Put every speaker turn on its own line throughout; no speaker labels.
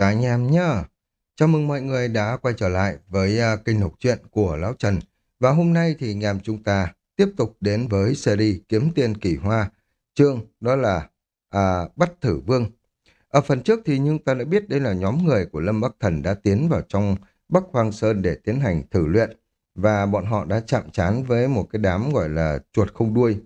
Cả anh em nhá. Chào mừng mọi người đã quay trở lại với uh, kênh học truyện của Lão Trần. Và hôm nay thì anh em chúng ta tiếp tục đến với series Kiếm tiền Kỳ Hoa. Chương đó là à, Bắt Thử Vương. Ở phần trước thì nhưng ta đã biết đây là nhóm người của Lâm Bắc Thần đã tiến vào trong Bắc Hoang Sơn để tiến hành thử luyện. Và bọn họ đã chạm trán với một cái đám gọi là chuột không đuôi.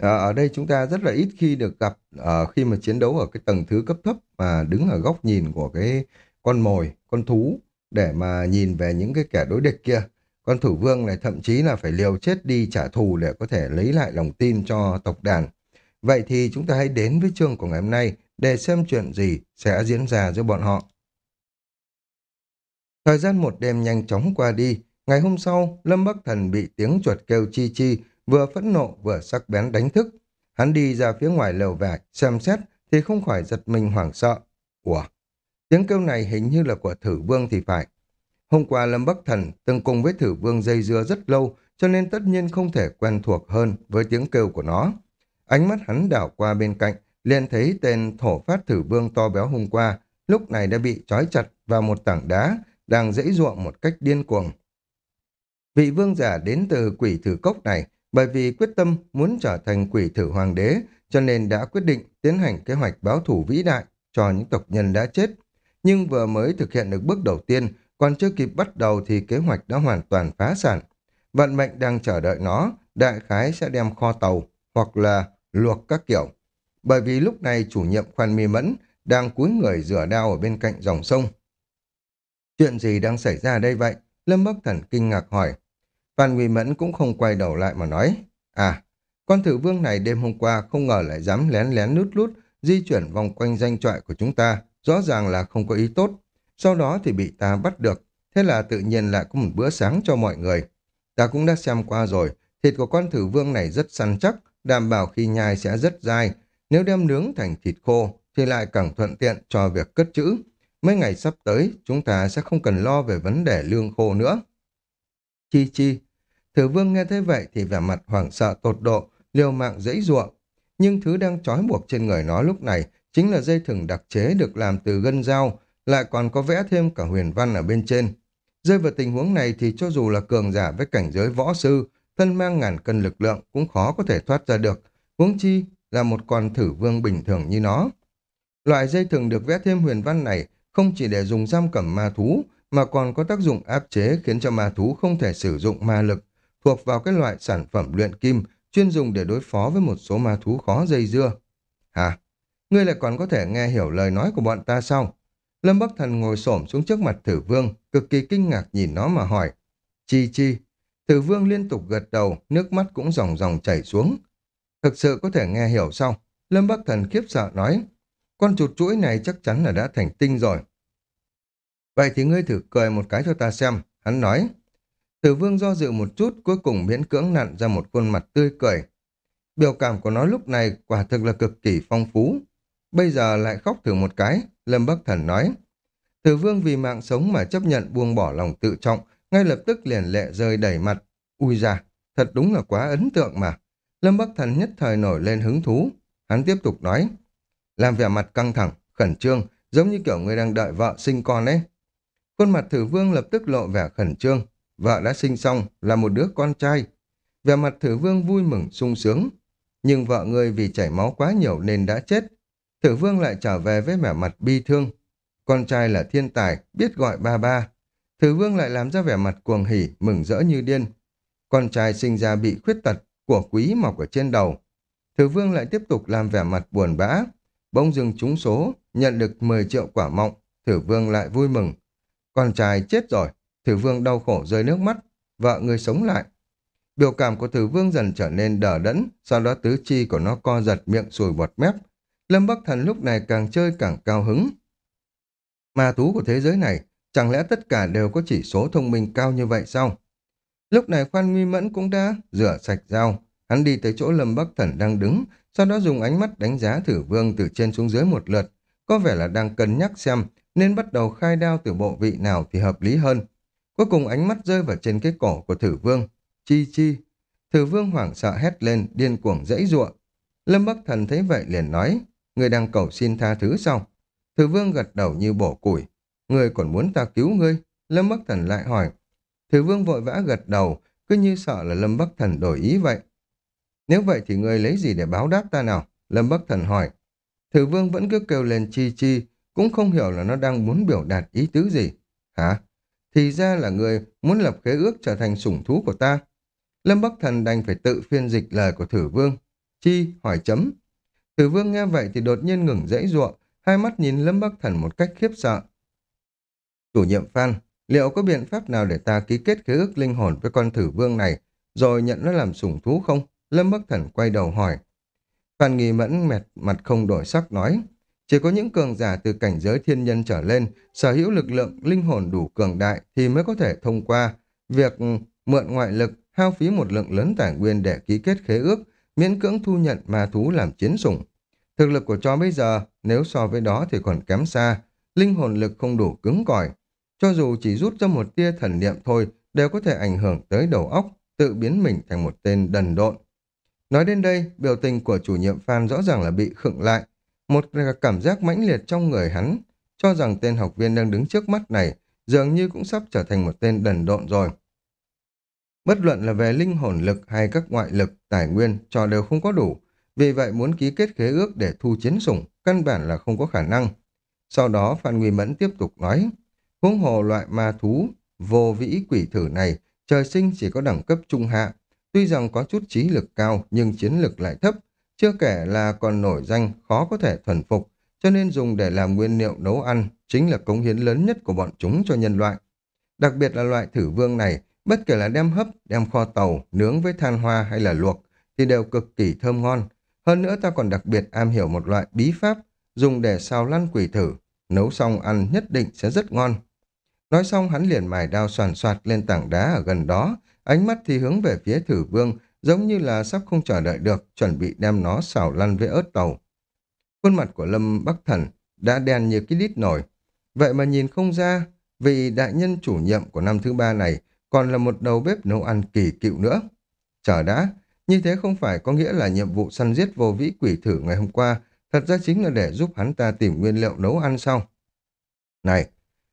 Ờ, ở đây chúng ta rất là ít khi được gặp ở khi mà chiến đấu ở cái tầng thứ cấp thấp mà đứng ở góc nhìn của cái con mồi, con thú để mà nhìn về những cái kẻ đối địch kia. Con thủ vương này thậm chí là phải liều chết đi trả thù để có thể lấy lại lòng tin cho tộc đàn. Vậy thì chúng ta hãy đến với chương của ngày hôm nay để xem chuyện gì sẽ diễn ra giữa bọn họ. Thời gian một đêm nhanh chóng qua đi, ngày hôm sau, Lâm Bắc Thần bị tiếng chuột kêu chi chi, vừa phẫn nộ vừa sắc bén đánh thức. Hắn đi ra phía ngoài lều vải, xem xét thì không khỏi giật mình hoảng sợ. Ủa, tiếng kêu này hình như là của thử vương thì phải. Hôm qua Lâm Bắc Thần từng cùng với thử vương dây dưa rất lâu, cho nên tất nhiên không thể quen thuộc hơn với tiếng kêu của nó. Ánh mắt hắn đảo qua bên cạnh, liền thấy tên thổ phát thử vương to béo hôm qua, lúc này đã bị trói chặt vào một tảng đá, đang dãy ruộng một cách điên cuồng. Vị vương giả đến từ quỷ thử cốc này, bởi vì quyết tâm muốn trở thành quỷ thử hoàng đế, cho nên đã quyết định tiến hành kế hoạch báo thủ vĩ đại cho những tộc nhân đã chết. Nhưng vừa mới thực hiện được bước đầu tiên, còn chưa kịp bắt đầu thì kế hoạch đã hoàn toàn phá sản. Vận mệnh đang chờ đợi nó, đại khái sẽ đem kho tàu, hoặc là luộc các kiểu. Bởi vì lúc này chủ nhiệm khoan mi mẫn đang cúi người rửa đao ở bên cạnh dòng sông. Chuyện gì đang xảy ra đây vậy? Lâm Bắc Thần kinh ngạc hỏi. Phan Nguy Mẫn cũng không quay đầu lại mà nói. À, con thử vương này đêm hôm qua không ngờ lại dám lén lén lút lút di chuyển vòng quanh danh trại của chúng ta. Rõ ràng là không có ý tốt. Sau đó thì bị ta bắt được. Thế là tự nhiên lại có một bữa sáng cho mọi người. Ta cũng đã xem qua rồi. Thịt của con thử vương này rất săn chắc, đảm bảo khi nhai sẽ rất dai. Nếu đem nướng thành thịt khô thì lại càng thuận tiện cho việc cất trữ. Mấy ngày sắp tới, chúng ta sẽ không cần lo về vấn đề lương khô nữa. Chi chi, Thử vương nghe thấy vậy thì vẻ mặt hoảng sợ tột độ, liều mạng dãy ruộng. Nhưng thứ đang trói buộc trên người nó lúc này chính là dây thừng đặc chế được làm từ gân dao, lại còn có vẽ thêm cả huyền văn ở bên trên. Rơi vào tình huống này thì cho dù là cường giả với cảnh giới võ sư, thân mang ngàn cân lực lượng cũng khó có thể thoát ra được, huống chi là một con thử vương bình thường như nó. Loại dây thừng được vẽ thêm huyền văn này không chỉ để dùng giam cầm ma thú, mà còn có tác dụng áp chế khiến cho ma thú không thể sử dụng ma lực, thuộc vào cái loại sản phẩm luyện kim chuyên dùng để đối phó với một số ma thú khó dây dưa. Hả? Ngươi lại còn có thể nghe hiểu lời nói của bọn ta sao? Lâm Bắc Thần ngồi xổm xuống trước mặt thử vương, cực kỳ kinh ngạc nhìn nó mà hỏi. Chi chi? Thử vương liên tục gật đầu, nước mắt cũng ròng ròng chảy xuống. Thực sự có thể nghe hiểu sao? Lâm Bắc Thần khiếp sợ nói. Con chuột chuỗi này chắc chắn là đã thành tinh rồi. Vậy thì ngươi thử cười một cái cho ta xem. Hắn nói. Tử vương do dự một chút, cuối cùng miễn cưỡng nặn ra một khuôn mặt tươi cười. Biểu cảm của nó lúc này quả thực là cực kỳ phong phú. Bây giờ lại khóc thử một cái, Lâm Bắc Thần nói. Tử vương vì mạng sống mà chấp nhận buông bỏ lòng tự trọng, ngay lập tức liền lệ rơi đầy mặt. Ui da, thật đúng là quá ấn tượng mà. Lâm Bắc Thần nhất thời nổi lên hứng thú. Hắn tiếp tục nói. Làm vẻ mặt căng thẳng, khẩn trương, giống như kiểu người đang đợi vợ sinh con ấy. Khuôn mặt thử vương lập tức lộ vẻ khẩn trương, Vợ đã sinh xong là một đứa con trai. Về mặt thử vương vui mừng, sung sướng. Nhưng vợ người vì chảy máu quá nhiều nên đã chết. Thử vương lại trở về với vẻ mặt bi thương. Con trai là thiên tài, biết gọi ba ba. Thử vương lại làm ra vẻ mặt cuồng hỉ, mừng rỡ như điên. Con trai sinh ra bị khuyết tật, của quý mọc ở trên đầu. Thử vương lại tiếp tục làm vẻ mặt buồn bã. Bỗng dưng trúng số, nhận được 10 triệu quả mọng. Thử vương lại vui mừng. Con trai chết rồi, Thử vương đau khổ rơi nước mắt, vợ người sống lại. Biểu cảm của thử vương dần trở nên đờ đẫn, sau đó tứ chi của nó co giật miệng sùi bọt mép. Lâm Bắc Thần lúc này càng chơi càng cao hứng. Ma thú của thế giới này, chẳng lẽ tất cả đều có chỉ số thông minh cao như vậy sao? Lúc này khoan nguy mẫn cũng đã rửa sạch dao. Hắn đi tới chỗ Lâm Bắc Thần đang đứng, sau đó dùng ánh mắt đánh giá thử vương từ trên xuống dưới một lượt. Có vẻ là đang cân nhắc xem nên bắt đầu khai đao từ bộ vị nào thì hợp lý hơn. Cuối cùng ánh mắt rơi vào trên cái cổ của thử vương. Chi chi. Thử vương hoảng sợ hét lên, điên cuồng dãy ruộng. Lâm Bắc Thần thấy vậy liền nói, người đang cầu xin tha thứ sao? Thử vương gật đầu như bổ củi. người còn muốn ta cứu ngươi? Lâm Bắc Thần lại hỏi. Thử vương vội vã gật đầu, cứ như sợ là Lâm Bắc Thần đổi ý vậy. Nếu vậy thì ngươi lấy gì để báo đáp ta nào? Lâm Bắc Thần hỏi. Thử vương vẫn cứ kêu lên chi chi, cũng không hiểu là nó đang muốn biểu đạt ý tứ gì. Hả? Thì ra là người muốn lập khế ước trở thành sủng thú của ta. Lâm Bắc Thần đành phải tự phiên dịch lời của thử vương. Chi? Hỏi chấm. Thử vương nghe vậy thì đột nhiên ngừng dãy ruộng, hai mắt nhìn Lâm Bắc Thần một cách khiếp sợ. Chủ nhiệm Phan, liệu có biện pháp nào để ta ký kết khế ước linh hồn với con thử vương này, rồi nhận nó làm sủng thú không? Lâm Bắc Thần quay đầu hỏi. Phan Nghi Mẫn mệt mặt không đổi sắc nói, chỉ có những cường giả từ cảnh giới thiên nhân trở lên, sở hữu lực lượng linh hồn đủ cường đại thì mới có thể thông qua việc mượn ngoại lực, hao phí một lượng lớn tài nguyên để ký kết khế ước, miễn cưỡng thu nhận ma thú làm chiến sủng. Thực lực của cho bây giờ, nếu so với đó thì còn kém xa, linh hồn lực không đủ cứng cỏi. Cho dù chỉ rút ra một tia thần niệm thôi, đều có thể ảnh hưởng tới đầu óc, tự biến mình thành một tên đần độn. Nói đến đây, biểu tình của chủ nhiệm Phan rõ ràng là bị khựng lại. Một cảm giác mãnh liệt trong người hắn, cho rằng tên học viên đang đứng trước mắt này dường như cũng sắp trở thành một tên đần độn rồi. Bất luận là về linh hồn lực hay các ngoại lực, tài nguyên, cho đều không có đủ. Vì vậy muốn ký kết khế ước để thu chiến sủng, căn bản là không có khả năng. Sau đó Phan Nguy Mẫn tiếp tục nói, huống hồ loại ma thú, vô vĩ quỷ thử này, trời sinh chỉ có đẳng cấp trung hạ, Tuy rằng có chút trí lực cao nhưng chiến lực lại thấp, chưa kể là còn nổi danh khó có thể thuần phục, cho nên dùng để làm nguyên liệu nấu ăn chính là cống hiến lớn nhất của bọn chúng cho nhân loại. Đặc biệt là loại thử vương này, bất kể là đem hấp, đem kho tàu, nướng với than hoa hay là luộc, thì đều cực kỳ thơm ngon. Hơn nữa ta còn đặc biệt am hiểu một loại bí pháp, dùng để xào lăn quỷ thử, nấu xong ăn nhất định sẽ rất ngon. Nói xong hắn liền mài đao soàn soạt lên tảng đá ở gần đó, Ánh mắt thì hướng về phía thử vương, giống như là sắp không chờ đợi được, chuẩn bị đem nó xào lăn với ớt tàu. Khuôn mặt của Lâm Bắc Thần đã đen như cái đít nổi. Vậy mà nhìn không ra, vì đại nhân chủ nhiệm của năm thứ ba này còn là một đầu bếp nấu ăn kỳ cựu nữa. Chờ đã, như thế không phải có nghĩa là nhiệm vụ săn giết vô vĩ quỷ thử ngày hôm qua, thật ra chính là để giúp hắn ta tìm nguyên liệu nấu ăn sau. Này,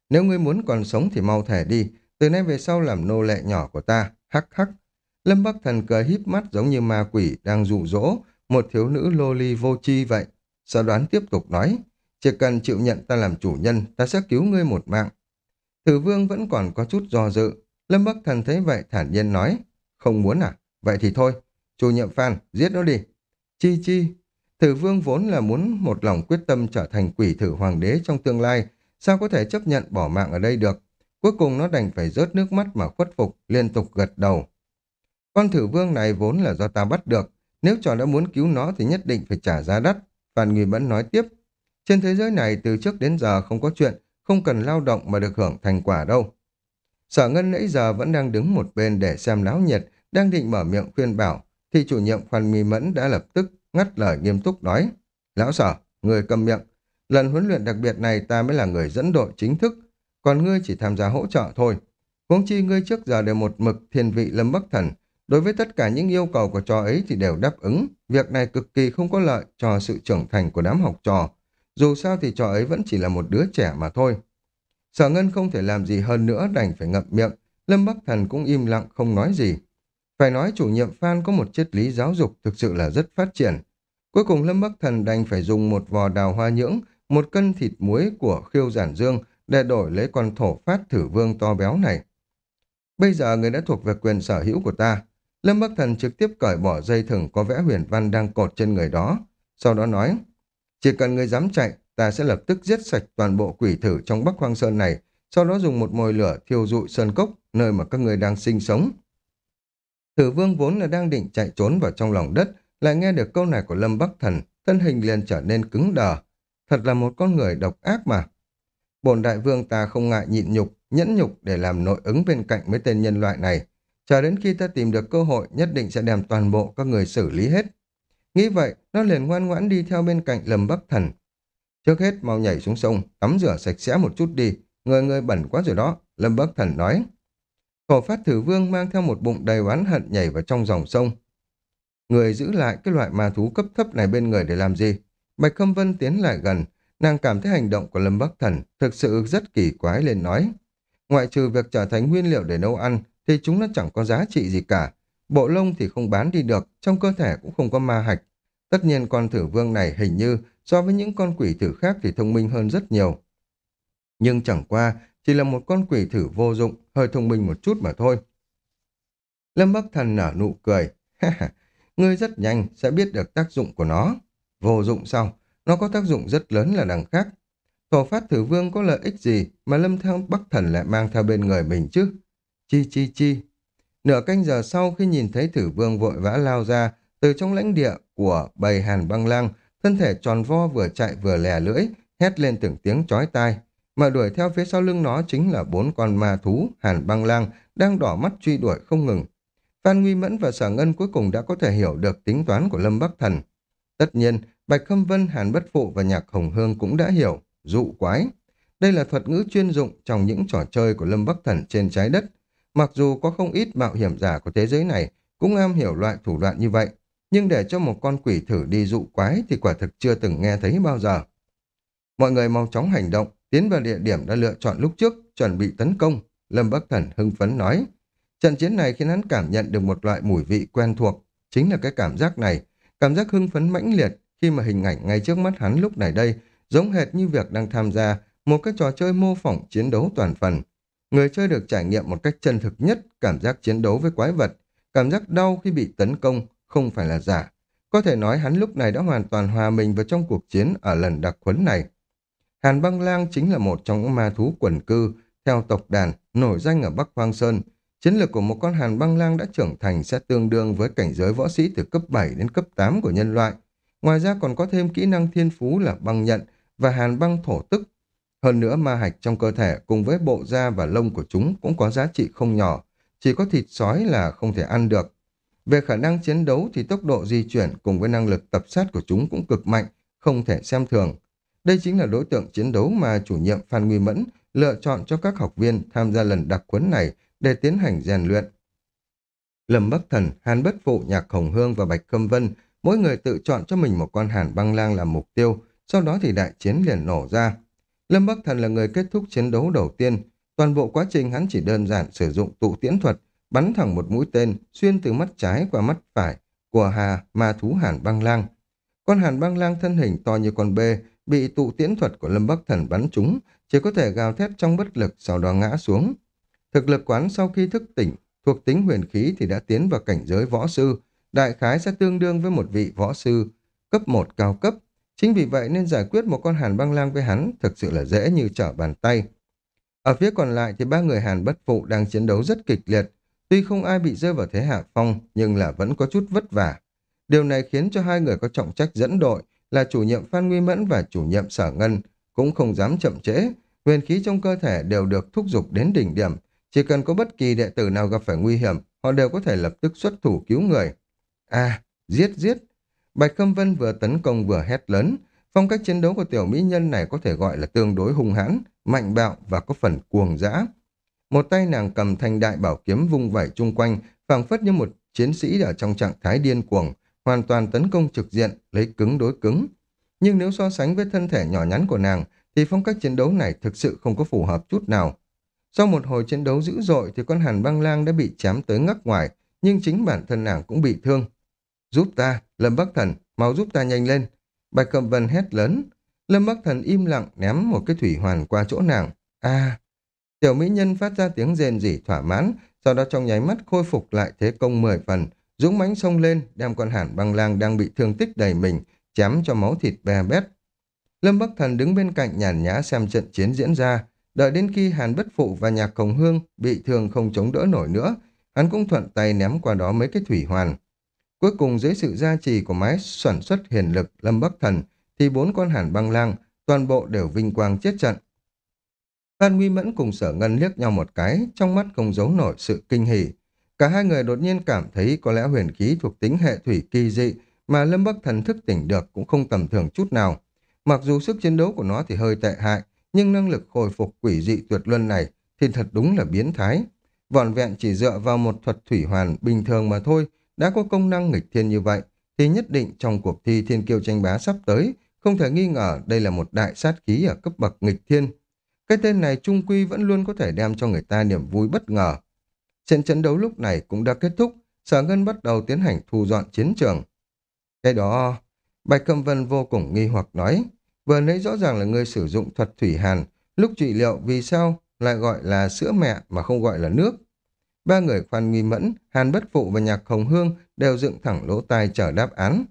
nếu ngươi muốn còn sống thì mau thẻ đi, từ nay về sau làm nô lệ nhỏ của ta, hắc hắc. Lâm Bắc Thần cười híp mắt giống như ma quỷ đang dụ dỗ một thiếu nữ lô ly vô chi vậy. Sở đoán tiếp tục nói, chỉ cần chịu nhận ta làm chủ nhân, ta sẽ cứu ngươi một mạng. Thử vương vẫn còn có chút do dự. Lâm Bắc Thần thấy vậy thản nhiên nói, không muốn à? Vậy thì thôi, chủ nhiệm Phan, giết nó đi. Chi chi, thử vương vốn là muốn một lòng quyết tâm trở thành quỷ thử hoàng đế trong tương lai, sao có thể chấp nhận bỏ mạng ở đây được? Cuối cùng nó đành phải rớt nước mắt mà khuất phục, liên tục gật đầu. Con thử vương này vốn là do ta bắt được, nếu trò đã muốn cứu nó thì nhất định phải trả giá đắt. Phan Nguy Mẫn nói tiếp, trên thế giới này từ trước đến giờ không có chuyện, không cần lao động mà được hưởng thành quả đâu. Sở Ngân nãy giờ vẫn đang đứng một bên để xem náo nhiệt, đang định mở miệng khuyên bảo, thì chủ nhiệm Phan Nguy Mẫn đã lập tức ngắt lời nghiêm túc nói, Lão sở, người cầm miệng, lần huấn luyện đặc biệt này ta mới là người dẫn đội chính thức, còn ngươi chỉ tham gia hỗ trợ thôi. Huống chi ngươi trước giờ đều một mực thiên vị lâm bắc thần, đối với tất cả những yêu cầu của trò ấy thì đều đáp ứng, việc này cực kỳ không có lợi cho sự trưởng thành của đám học trò. Dù sao thì trò ấy vẫn chỉ là một đứa trẻ mà thôi. Sở Ngân không thể làm gì hơn nữa đành phải ngậm miệng, Lâm Bắc Thần cũng im lặng không nói gì. Phải nói chủ nhiệm Phan có một triết lý giáo dục thực sự là rất phát triển. Cuối cùng Lâm Bắc Thần đành phải dùng một vò đào hoa nhưỡng, một cân thịt muối của khiêu giản dương để đổi lấy con thổ phát thử vương to béo này. Bây giờ người đã thuộc về quyền sở hữu của ta. Lâm Bắc Thần trực tiếp cởi bỏ dây thừng có vẽ huyền văn đang cột trên người đó. Sau đó nói, chỉ cần người dám chạy, ta sẽ lập tức giết sạch toàn bộ quỷ thử trong Bắc Hoang Sơn này, sau đó dùng một mồi lửa thiêu rụi sơn cốc, nơi mà các người đang sinh sống. Thử vương vốn là đang định chạy trốn vào trong lòng đất, lại nghe được câu này của Lâm Bắc Thần, thân hình liền trở nên cứng đờ. Thật là một con người độc ác mà bổn đại vương ta không ngại nhịn nhục, nhẫn nhục để làm nội ứng bên cạnh mấy tên nhân loại này. Chờ đến khi ta tìm được cơ hội, nhất định sẽ đem toàn bộ các người xử lý hết. Nghĩ vậy, nó liền ngoan ngoãn đi theo bên cạnh lầm bắc thần. Trước hết mau nhảy xuống sông, tắm rửa sạch sẽ một chút đi, người người bẩn quá rồi đó, Lâm Bắc Thần nói. Khổ phát thử vương mang theo một bụng đầy oán hận nhảy vào trong dòng sông. Người giữ lại cái loại ma thú cấp thấp này bên người để làm gì? Bạch Khâm Vân tiến lại gần, nàng cảm thấy hành động của Lâm Bắc Thần thực sự rất kỳ quái lên nói. Ngoại trừ việc trở thành nguyên liệu để nấu ăn, thì chúng nó chẳng có giá trị gì cả. Bộ lông thì không bán đi được, trong cơ thể cũng không có ma hạch. Tất nhiên con thử vương này hình như so với những con quỷ thử khác thì thông minh hơn rất nhiều. Nhưng chẳng qua, chỉ là một con quỷ thử vô dụng, hơi thông minh một chút mà thôi. Lâm Bắc Thần nở nụ cười. Ngươi rất nhanh sẽ biết được tác dụng của nó. Vô dụng sao? Nó có tác dụng rất lớn là đằng khác. Thổ phát thử vương có lợi ích gì mà Lâm thăng Bắc Thần lại mang theo bên người mình chứ? Chi chi chi. Nửa canh giờ sau khi nhìn thấy thử vương vội vã lao ra từ trong lãnh địa của bầy hàn băng lang, thân thể tròn vo vừa chạy vừa lè lưỡi, hét lên từng tiếng chói tai. Mà đuổi theo phía sau lưng nó chính là bốn con ma thú, hàn băng lang, đang đỏ mắt truy đuổi không ngừng. Phan Nguy Mẫn và Sở Ngân cuối cùng đã có thể hiểu được tính toán của Lâm Bắc Thần. Tất nhiên, Bạch Khâm Vân, Hàn Bất Phụ và Nhạc Hồng Hương cũng đã hiểu, dụ quái. Đây là thuật ngữ chuyên dụng trong những trò chơi của Lâm Bắc Thần trên trái đất. Mặc dù có không ít mạo hiểm giả của thế giới này cũng am hiểu loại thủ đoạn như vậy, nhưng để cho một con quỷ thử đi dụ quái thì quả thực chưa từng nghe thấy bao giờ. Mọi người mau chóng hành động, tiến vào địa điểm đã lựa chọn lúc trước, chuẩn bị tấn công. Lâm Bắc Thần hưng phấn nói. Trận chiến này khiến hắn cảm nhận được một loại mùi vị quen thuộc, chính là cái cảm giác này, cảm giác hưng phấn mãnh liệt khi mà hình ảnh ngay trước mắt hắn lúc này đây giống hệt như việc đang tham gia một cái trò chơi mô phỏng chiến đấu toàn phần. Người chơi được trải nghiệm một cách chân thực nhất cảm giác chiến đấu với quái vật, cảm giác đau khi bị tấn công không phải là giả. Có thể nói hắn lúc này đã hoàn toàn hòa mình vào trong cuộc chiến ở lần đặc huấn này. Hàn băng lang chính là một trong những ma thú quần cư theo tộc đàn nổi danh ở Bắc Hoang Sơn, Chiến lược của một con hàn băng lang đã trưởng thành sẽ tương đương với cảnh giới võ sĩ từ cấp 7 đến cấp 8 của nhân loại. Ngoài ra còn có thêm kỹ năng thiên phú là băng nhận và hàn băng thổ tức. Hơn nữa ma hạch trong cơ thể cùng với bộ da và lông của chúng cũng có giá trị không nhỏ, chỉ có thịt sói là không thể ăn được. Về khả năng chiến đấu thì tốc độ di chuyển cùng với năng lực tập sát của chúng cũng cực mạnh, không thể xem thường. Đây chính là đối tượng chiến đấu mà chủ nhiệm Phan Nguy Mẫn lựa chọn cho các học viên tham gia lần đặc huấn này để tiến hành rèn luyện. Lâm Bắc Thần, Hàn Bất Phụ, Nhạc Hồng Hương và Bạch Khâm Vân, mỗi người tự chọn cho mình một con hàn băng lang làm mục tiêu, sau đó thì đại chiến liền nổ ra. Lâm Bắc Thần là người kết thúc chiến đấu đầu tiên, toàn bộ quá trình hắn chỉ đơn giản sử dụng tụ tiễn thuật, bắn thẳng một mũi tên xuyên từ mắt trái qua mắt phải của Hà ma thú hàn băng lang. Con hàn băng lang thân hình to như con bê, bị tụ tiễn thuật của Lâm Bắc Thần bắn trúng, chỉ có thể gào thét trong bất lực sau đó ngã xuống. Thực lực quán sau khi thức tỉnh, thuộc tính huyền khí thì đã tiến vào cảnh giới võ sư, đại khái sẽ tương đương với một vị võ sư cấp 1 cao cấp. Chính vì vậy nên giải quyết một con hàn băng lang với hắn thực sự là dễ như trở bàn tay. Ở phía còn lại thì ba người hàn bất phụ đang chiến đấu rất kịch liệt. Tuy không ai bị rơi vào thế hạ phong, nhưng là vẫn có chút vất vả. Điều này khiến cho hai người có trọng trách dẫn đội là chủ nhiệm Phan Nguy Mẫn và chủ nhiệm Sở Ngân cũng không dám chậm trễ. nguyên khí trong cơ thể đều được thúc giục đến đỉnh điểm, chỉ cần có bất kỳ đệ tử nào gặp phải nguy hiểm, họ đều có thể lập tức xuất thủ cứu người. À, giết giết. Bạch Khâm Vân vừa tấn công vừa hét lớn. Phong cách chiến đấu của tiểu mỹ nhân này có thể gọi là tương đối hung hãn, mạnh bạo và có phần cuồng dã. Một tay nàng cầm thanh đại bảo kiếm vung vẩy chung quanh, phảng phất như một chiến sĩ ở trong trạng thái điên cuồng, hoàn toàn tấn công trực diện, lấy cứng đối cứng. Nhưng nếu so sánh với thân thể nhỏ nhắn của nàng, thì phong cách chiến đấu này thực sự không có phù hợp chút nào. Sau một hồi chiến đấu dữ dội thì con hàn băng lang đã bị chém tới ngắc ngoài, nhưng chính bản thân nàng cũng bị thương. Giúp ta, Lâm Bắc Thần, mau giúp ta nhanh lên. Bạch Cẩm Vân hét lớn. Lâm Bắc Thần im lặng ném một cái thủy hoàn qua chỗ nàng. a tiểu mỹ nhân phát ra tiếng rền rỉ thỏa mãn, sau đó trong nháy mắt khôi phục lại thế công 10 phần, dũng mãnh xông lên, đem con hàn băng lang đang bị thương tích đầy mình, chém cho máu thịt bè bét. Lâm Bắc Thần đứng bên cạnh nhàn nhã xem trận chiến diễn ra, Đợi đến khi Hàn Bất Phụ và Nhạc Hồng Hương bị thương không chống đỡ nổi nữa, hắn cũng thuận tay ném qua đó mấy cái thủy hoàn. Cuối cùng dưới sự gia trì của máy sản xuất hiền lực Lâm Bắc Thần thì bốn con hàn băng lang toàn bộ đều vinh quang chết trận. Phan Nguy Mẫn cùng sở ngân liếc nhau một cái, trong mắt không giấu nổi sự kinh hỉ. Cả hai người đột nhiên cảm thấy có lẽ huyền khí thuộc tính hệ thủy kỳ dị mà Lâm Bắc Thần thức tỉnh được cũng không tầm thường chút nào. Mặc dù sức chiến đấu của nó thì hơi tệ hại, nhưng năng lực hồi phục quỷ dị tuyệt luân này thì thật đúng là biến thái. vòn vẹn chỉ dựa vào một thuật thủy hoàn bình thường mà thôi, đã có công năng nghịch thiên như vậy, thì nhất định trong cuộc thi thiên kiêu tranh bá sắp tới, Không thể nghi ngờ đây là một đại sát khí ở cấp bậc nghịch thiên. Cái tên này trung quy vẫn luôn có thể đem cho người ta niềm vui bất ngờ. Trận trận đấu lúc này cũng đã kết thúc, Sở Ngân bắt đầu tiến hành thu dọn chiến trường. Cái đó... Bạch Cầm Vân vô cùng nghi hoặc nói, vừa nãy rõ ràng là người sử dụng thuật thủy hàn, lúc trị liệu vì sao lại gọi là sữa mẹ mà không gọi là nước. Ba người khoan nghi mẫn, Hàn Bất Phụ và Nhạc Hồng Hương đều dựng thẳng lỗ tai chờ đáp án.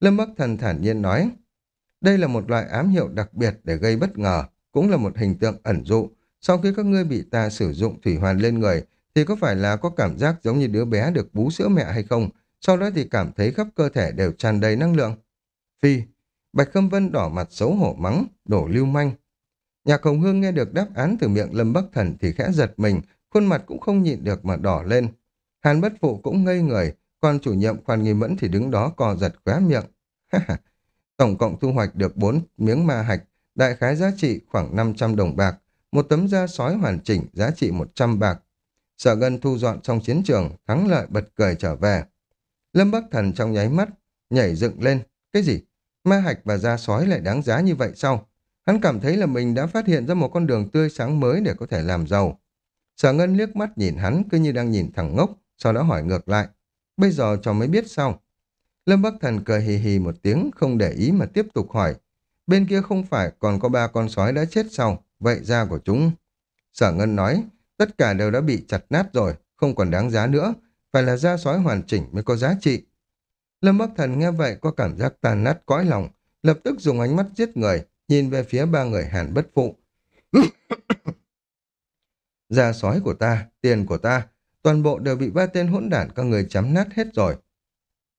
Lâm Bắc Thần thản nhiên nói, đây là một loại ám hiệu đặc biệt để gây bất ngờ, cũng là một hình tượng ẩn dụ. Sau khi các ngươi bị ta sử dụng thủy hoàn lên người, thì có phải là có cảm giác giống như đứa bé được bú sữa mẹ hay không? Sau đó thì cảm thấy khắp cơ thể đều tràn đầy năng lượng. Phi, Bạch Khâm Vân đỏ mặt xấu hổ mắng, đổ lưu manh. Nhạc Hồng Hương nghe được đáp án từ miệng Lâm Bắc Thần thì khẽ giật mình, khuôn mặt cũng không nhịn được mà đỏ lên. Hàn Bất Phụ cũng ngây người, còn chủ nhiệm khoan nghi mẫn thì đứng đó co giật khóe miệng. Tổng cộng thu hoạch được 4 miếng ma hạch, đại khái giá trị khoảng 500 đồng bạc, một tấm da sói hoàn chỉnh giá trị 100 bạc. Sở Ngân thu dọn xong chiến trường, thắng lợi bật cười trở về. Lâm Bắc Thần trong nháy mắt, nhảy dựng lên. Cái gì? Ma hạch và da sói lại đáng giá như vậy sao? Hắn cảm thấy là mình đã phát hiện ra một con đường tươi sáng mới để có thể làm giàu. Sở Ngân liếc mắt nhìn hắn cứ như đang nhìn thằng ngốc, sau đó hỏi ngược lại. Bây giờ cho mới biết sao? Lâm Bắc Thần cười hì hì một tiếng, không để ý mà tiếp tục hỏi. Bên kia không phải còn có ba con sói đã chết sao? Vậy da của chúng... Sở Ngân nói, tất cả đều đã bị chặt nát rồi, không còn đáng giá nữa. Phải là da sói hoàn chỉnh mới có giá trị. Lâm Bắc Thần nghe vậy có cảm giác tàn nát cõi lòng, lập tức dùng ánh mắt giết người, nhìn về phía ba người hàn bất phụ da sói của ta, tiền của ta, toàn bộ đều bị ba tên hỗn đản các người chấm nát hết rồi.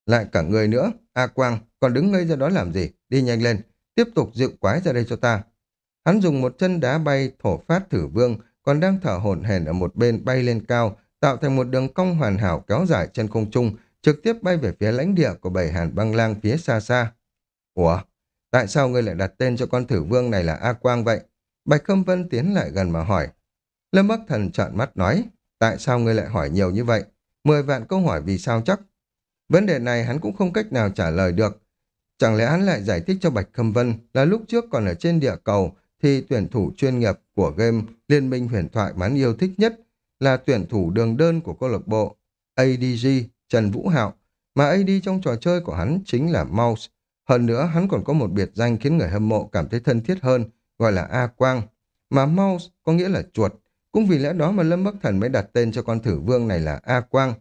Lại cả người nữa, A Quang, còn đứng ngây ra đó làm gì? Đi nhanh lên, tiếp tục dịu quái ra đây cho ta. Hắn dùng một chân đá bay thổ phát thử vương, còn đang thở hổn hển ở một bên bay lên cao, tạo thành một đường cong hoàn hảo kéo dài trên không trung, trực tiếp bay về phía lãnh địa của bảy hàn băng lang phía xa xa. Ủa, tại sao ngươi lại đặt tên cho con thử vương này là A Quang vậy? Bạch Khâm Vân tiến lại gần mà hỏi. Lâm Bắc Thần trợn mắt nói, tại sao ngươi lại hỏi nhiều như vậy? Mười vạn câu hỏi vì sao chắc? Vấn đề này hắn cũng không cách nào trả lời được. Chẳng lẽ hắn lại giải thích cho Bạch Khâm Vân là lúc trước còn ở trên địa cầu thì tuyển thủ chuyên nghiệp của game Liên minh huyền thoại mà hắn yêu thích nhất là tuyển thủ đường đơn của câu lạc bộ ADG Trần Vũ Hạo, mà AD trong trò chơi của hắn chính là Mouse. Hơn nữa hắn còn có một biệt danh khiến người hâm mộ cảm thấy thân thiết hơn, gọi là A Quang. Mà Mouse có nghĩa là chuột, cũng vì lẽ đó mà Lâm Bắc Thần mới đặt tên cho con thử vương này là A Quang.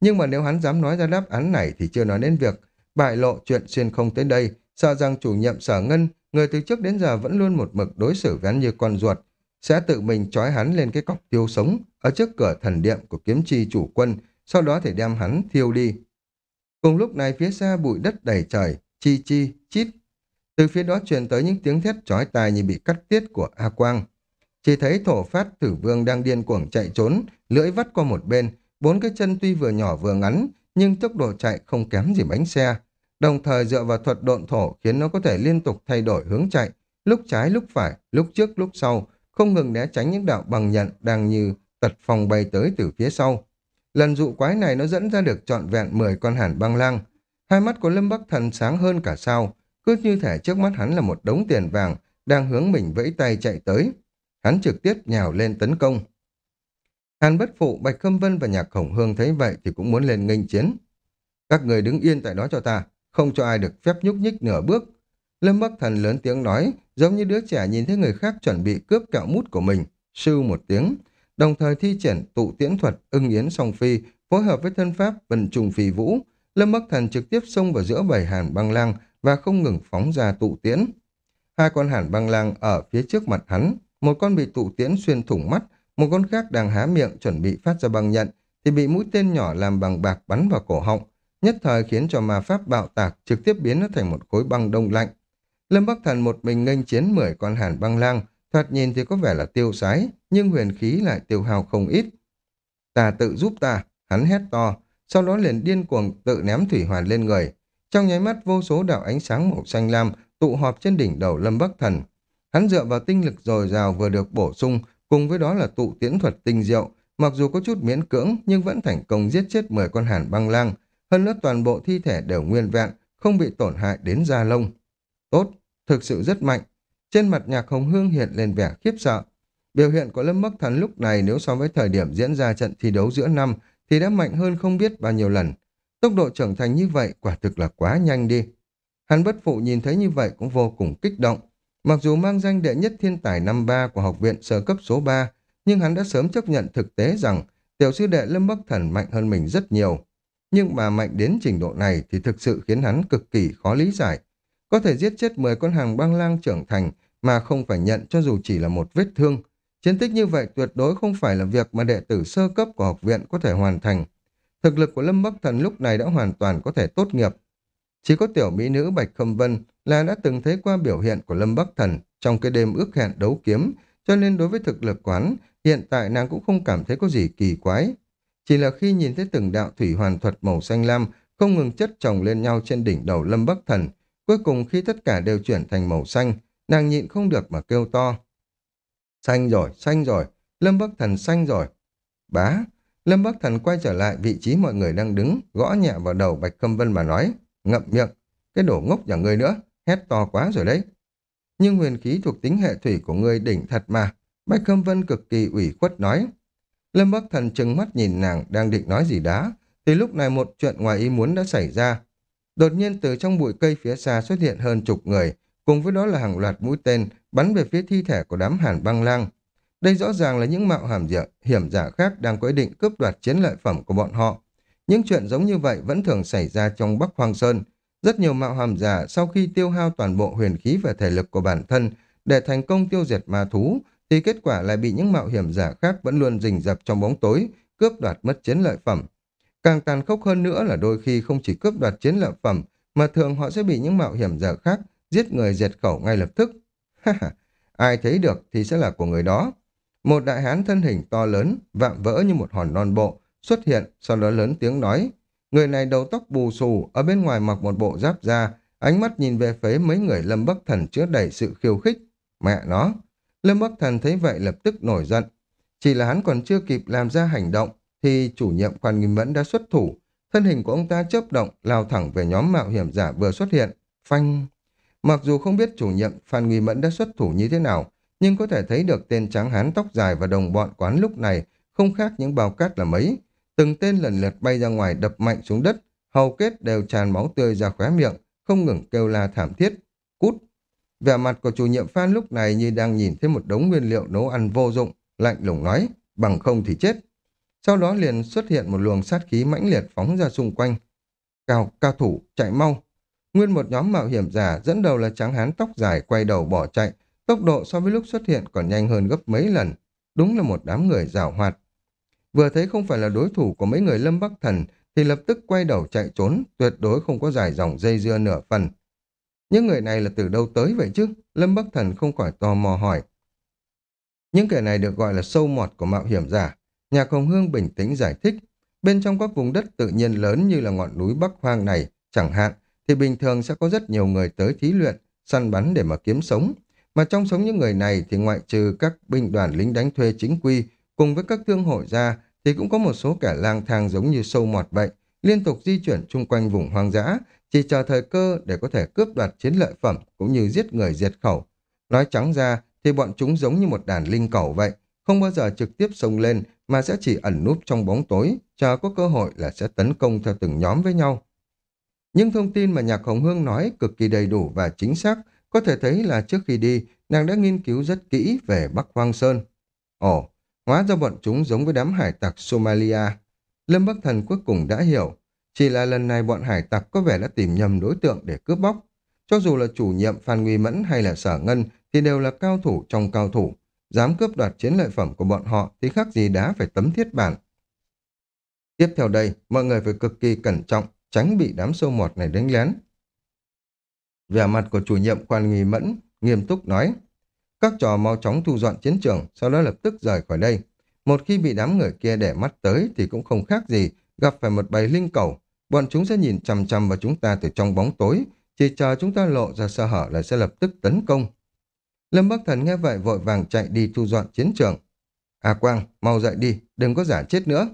Nhưng mà nếu hắn dám nói ra đáp án này thì chưa nói đến việc bại lộ chuyện xuyên không tới đây, sợ rằng chủ nhiệm sở ngân, người từ trước đến giờ vẫn luôn một mực đối xử với hắn như con ruột, sẽ tự mình trói hắn lên cái cọc tiêu sống ở trước cửa thần điện của kiếm chi chủ quân, sau đó thì đem hắn thiêu đi. Cùng lúc này phía xa bụi đất đầy trời, chi chi, chít. Từ phía đó truyền tới những tiếng thét chói tai như bị cắt tiết của A Quang. Chỉ thấy thổ phát tử vương đang điên cuồng chạy trốn, lưỡi vắt qua một bên, bốn cái chân tuy vừa nhỏ vừa ngắn, nhưng tốc độ chạy không kém gì bánh xe. Đồng thời dựa vào thuật độn thổ khiến nó có thể liên tục thay đổi hướng chạy, lúc trái lúc phải, lúc trước lúc sau, không ngừng né tránh những đạo bằng nhận đang như tật phòng bay tới từ phía sau. Lần dụ quái này nó dẫn ra được trọn vẹn 10 con hàn băng lang. Hai mắt của Lâm Bắc Thần sáng hơn cả sao, cứ như thể trước mắt hắn là một đống tiền vàng đang hướng mình vẫy tay chạy tới. Hắn trực tiếp nhào lên tấn công. Hàn Bất Phụ, Bạch Khâm Vân và Nhạc Khổng Hương thấy vậy thì cũng muốn lên nghênh chiến. Các người đứng yên tại đó cho ta, không cho ai được phép nhúc nhích nửa bước. Lâm Bắc Thần lớn tiếng nói, giống như đứa trẻ nhìn thấy người khác chuẩn bị cướp kẹo mút của mình, sư một tiếng, đồng thời thi triển tụ tiễn thuật ưng yến song phi, phối hợp với thân pháp vần trùng phi vũ. Lâm Bắc Thần trực tiếp xông vào giữa bảy hàn băng lang và không ngừng phóng ra tụ tiễn. Hai con hàn băng lang ở phía trước mặt hắn, một con bị tụ tiễn xuyên thủng mắt, một con khác đang há miệng chuẩn bị phát ra băng nhận, thì bị mũi tên nhỏ làm bằng bạc bắn vào cổ họng, nhất thời khiến cho ma pháp bạo tạc trực tiếp biến nó thành một khối băng đông lạnh. Lâm Bắc Thần một mình nghênh chiến 10 con hàn băng lang, thoạt nhìn thì có vẻ là tiêu sái, nhưng huyền khí lại tiêu hao không ít. Ta tự giúp ta, hắn hét to, sau đó liền điên cuồng tự ném thủy hoàn lên người. Trong nháy mắt vô số đạo ánh sáng màu xanh lam tụ họp trên đỉnh đầu Lâm Bắc Thần. Hắn dựa vào tinh lực dồi dào vừa được bổ sung, cùng với đó là tụ tiễn thuật tinh diệu, mặc dù có chút miễn cưỡng nhưng vẫn thành công giết chết 10 con hàn băng lang, hơn nữa toàn bộ thi thể đều nguyên vẹn, không bị tổn hại đến da lông. Tốt, thực sự rất mạnh. Trên mặt nhạc hồng hương hiện lên vẻ khiếp sợ. Biểu hiện của Lâm Bắc Thần lúc này nếu so với thời điểm diễn ra trận thi đấu giữa năm thì đã mạnh hơn không biết bao nhiêu lần. Tốc độ trưởng thành như vậy quả thực là quá nhanh đi. Hắn bất phụ nhìn thấy như vậy cũng vô cùng kích động. Mặc dù mang danh đệ nhất thiên tài năm ba của học viện sơ cấp số 3, nhưng hắn đã sớm chấp nhận thực tế rằng tiểu sư đệ Lâm Bắc Thần mạnh hơn mình rất nhiều. Nhưng mà mạnh đến trình độ này thì thực sự khiến hắn cực kỳ khó lý giải. Có thể giết chết 10 con hàng băng lang trưởng thành mà không phải nhận cho dù chỉ là một vết thương. Chiến tích như vậy tuyệt đối không phải là việc mà đệ tử sơ cấp của học viện có thể hoàn thành. Thực lực của Lâm Bắc Thần lúc này đã hoàn toàn có thể tốt nghiệp. Chỉ có tiểu mỹ nữ Bạch Khâm Vân là đã từng thấy qua biểu hiện của Lâm Bắc Thần trong cái đêm ước hẹn đấu kiếm, cho nên đối với thực lực quán, hiện tại nàng cũng không cảm thấy có gì kỳ quái. Chỉ là khi nhìn thấy từng đạo thủy hoàn thuật màu xanh lam không ngừng chất chồng lên nhau trên đỉnh đầu Lâm Bắc Thần, cuối cùng khi tất cả đều chuyển thành màu xanh, nàng nhịn không được mà kêu to. Xanh rồi, xanh rồi, Lâm Bắc Thần xanh rồi. Bá, Lâm Bắc Thần quay trở lại vị trí mọi người đang đứng, gõ nhẹ vào đầu Bạch Khâm Vân mà nói, ngậm miệng, cái đổ ngốc nhà ngươi nữa, hét to quá rồi đấy. Nhưng huyền khí thuộc tính hệ thủy của ngươi đỉnh thật mà, Bạch Khâm Vân cực kỳ ủy khuất nói. Lâm Bắc Thần trừng mắt nhìn nàng đang định nói gì đó, thì lúc này một chuyện ngoài ý muốn đã xảy ra. Đột nhiên từ trong bụi cây phía xa xuất hiện hơn chục người, cùng với đó là hàng loạt mũi tên bắn về phía thi thể của đám hàn băng lang. Đây rõ ràng là những mạo hàm dịa hiểm giả khác đang có ý định cướp đoạt chiến lợi phẩm của bọn họ. Những chuyện giống như vậy vẫn thường xảy ra trong Bắc Hoang Sơn. Rất nhiều mạo hàm giả sau khi tiêu hao toàn bộ huyền khí và thể lực của bản thân để thành công tiêu diệt ma thú, thì kết quả lại bị những mạo hiểm giả khác vẫn luôn rình rập trong bóng tối, cướp đoạt mất chiến lợi phẩm. Càng tàn khốc hơn nữa là đôi khi không chỉ cướp đoạt chiến lợi phẩm, mà thường họ sẽ bị những mạo hiểm giả khác giết người diệt khẩu ngay lập tức. Ai thấy được thì sẽ là của người đó. Một đại hán thân hình to lớn, vạm vỡ như một hòn non bộ, xuất hiện, sau đó lớn tiếng nói. Người này đầu tóc bù xù, ở bên ngoài mặc một bộ giáp da, ánh mắt nhìn về phía mấy người Lâm Bắc Thần chứa đầy sự khiêu khích. Mẹ nó! Lâm Bắc Thần thấy vậy lập tức nổi giận. Chỉ là hắn còn chưa kịp làm ra hành động, thì chủ nhiệm quan nghiêm mẫn đã xuất thủ. Thân hình của ông ta chớp động, lao thẳng về nhóm mạo hiểm giả vừa xuất hiện. Phanh! Mặc dù không biết chủ nhiệm Phan nguy Mẫn đã xuất thủ như thế nào, nhưng có thể thấy được tên trắng hán tóc dài và đồng bọn quán lúc này không khác những bao cát là mấy. Từng tên lần lượt bay ra ngoài đập mạnh xuống đất, hầu kết đều tràn máu tươi ra khóe miệng, không ngừng kêu la thảm thiết. Cút! Vẻ mặt của chủ nhiệm Phan lúc này như đang nhìn thấy một đống nguyên liệu nấu ăn vô dụng, lạnh lùng nói, bằng không thì chết. Sau đó liền xuất hiện một luồng sát khí mãnh liệt phóng ra xung quanh. Cao, cao thủ, chạy mau! Nguyên một nhóm mạo hiểm giả dẫn đầu là tráng hán tóc dài quay đầu bỏ chạy, tốc độ so với lúc xuất hiện còn nhanh hơn gấp mấy lần. Đúng là một đám người rào hoạt. Vừa thấy không phải là đối thủ của mấy người lâm bắc thần thì lập tức quay đầu chạy trốn, tuyệt đối không có dài dòng dây dưa nửa phần. Những người này là từ đâu tới vậy chứ? Lâm Bắc Thần không khỏi tò mò hỏi. Những kẻ này được gọi là sâu mọt của mạo hiểm giả. Nhạc Hồng Hương bình tĩnh giải thích. Bên trong các vùng đất tự nhiên lớn như là ngọn núi Bắc Hoang này, chẳng hạn, thì bình thường sẽ có rất nhiều người tới thí luyện, săn bắn để mà kiếm sống. Mà trong sống những người này thì ngoại trừ các binh đoàn lính đánh thuê chính quy cùng với các thương hội ra thì cũng có một số kẻ lang thang giống như sâu mọt vậy, liên tục di chuyển chung quanh vùng hoang dã, chỉ chờ thời cơ để có thể cướp đoạt chiến lợi phẩm cũng như giết người diệt khẩu. Nói trắng ra thì bọn chúng giống như một đàn linh cẩu vậy, không bao giờ trực tiếp xông lên mà sẽ chỉ ẩn núp trong bóng tối, chờ có cơ hội là sẽ tấn công theo từng nhóm với nhau. Những thông tin mà Nhạc Hồng Hương nói cực kỳ đầy đủ và chính xác, có thể thấy là trước khi đi, nàng đã nghiên cứu rất kỹ về Bắc Hoang Sơn. Ồ, hóa ra bọn chúng giống với đám hải tặc Somalia. Lâm Bắc Thần cuối cùng đã hiểu, chỉ là lần này bọn hải tặc có vẻ đã tìm nhầm đối tượng để cướp bóc. Cho dù là chủ nhiệm Phan Nguy Mẫn hay là Sở Ngân thì đều là cao thủ trong cao thủ. Dám cướp đoạt chiến lợi phẩm của bọn họ thì khác gì đá phải tấm thiết bản. Tiếp theo đây, mọi người phải cực kỳ cẩn trọng, tránh bị đám sâu mọt này đánh lén. Vẻ mặt của chủ nhiệm quan nghi mẫn, nghiêm túc nói, các trò mau chóng thu dọn chiến trường, sau đó lập tức rời khỏi đây. Một khi bị đám người kia để mắt tới thì cũng không khác gì, gặp phải một bầy linh cầu, bọn chúng sẽ nhìn chằm chằm vào chúng ta từ trong bóng tối, chỉ chờ chúng ta lộ ra sơ hở là sẽ lập tức tấn công. Lâm Bắc Thần nghe vậy vội vàng chạy đi thu dọn chiến trường. À Quang, mau dậy đi, đừng có giả chết nữa.